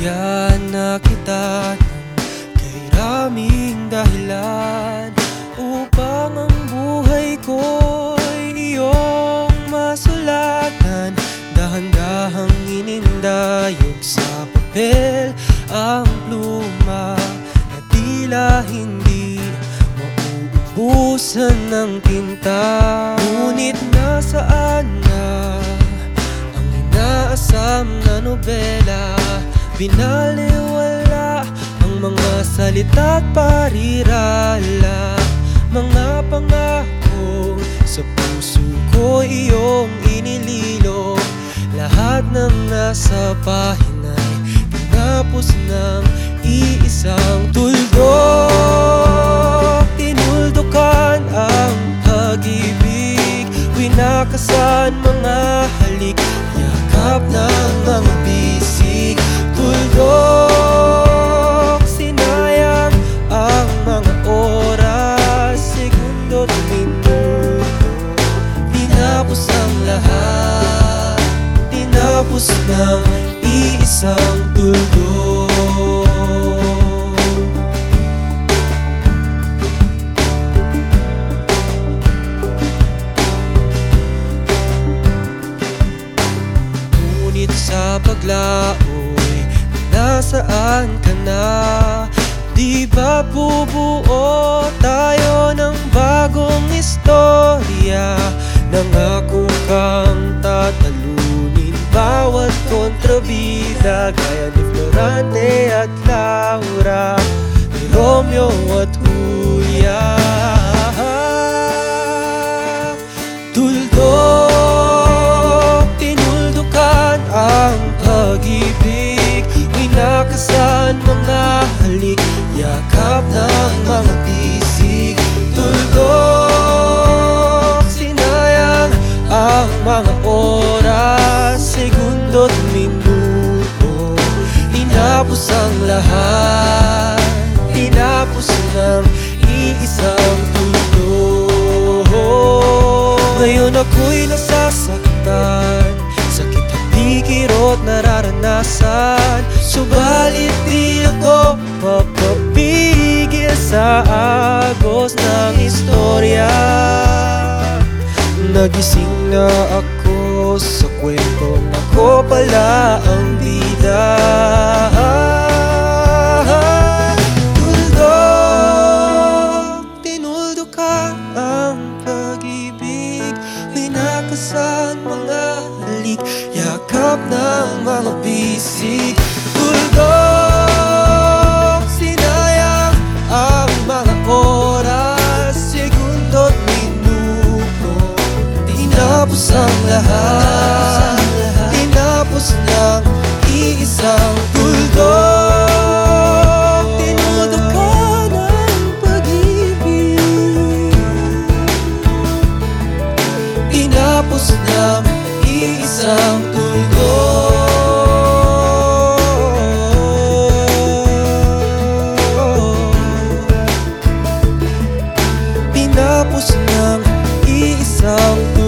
Binigyan na kita ng kairaming dahilan Upang ang buhay ko'y iyong masulatan. Dahan-dahang inindayog sa papel ang pluma Na tila hindi mauubusan ng tinta Ngunit nasaan na ang inaasam na nobela? Binaliwala Ang mga salita't parirala. Mga pangako Sa puso ko iyong inililo. Lahat ng nasa pahinay Tinapos ng iisang tuldok Tinuldukan ang pag-ibig Winakasan mga halik Yakap ng mga Tuldok Sinayang oras Segundo't minuto. Tinapos ang lahat Tinapos ng iisang tuldok Ngunit sa paglaoy Nasaan ka na? Di ba bubuo tayo ng bagong istorya? Nangako kang tatalunin bawat kontrabida Gaya ni Florante at Laura Ni Romeo at Julia Yakap ng mga bisig Tuldok, sinayang ang mga oras Segundo't minuto. Tinapos ang lahat Tinapos ng iisang tuldok Ngayon ako'y nasasaktan Sakit hindi kirot nararanasan. Subalit di ako mapapigil sa agos ng istorya. Nagising na ako sa kwentong ako pala ang bida. Tuldok, tinuldo ka ang pag-ibig. Mga halik Yakap ng mga bisig ang lahat. Tinapos niyang iisang tuldok Tinuda ka ng pag-ibig. Tinapos iisang tuldok Tinapos niyang iisang tuldok